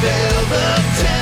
fill the tank.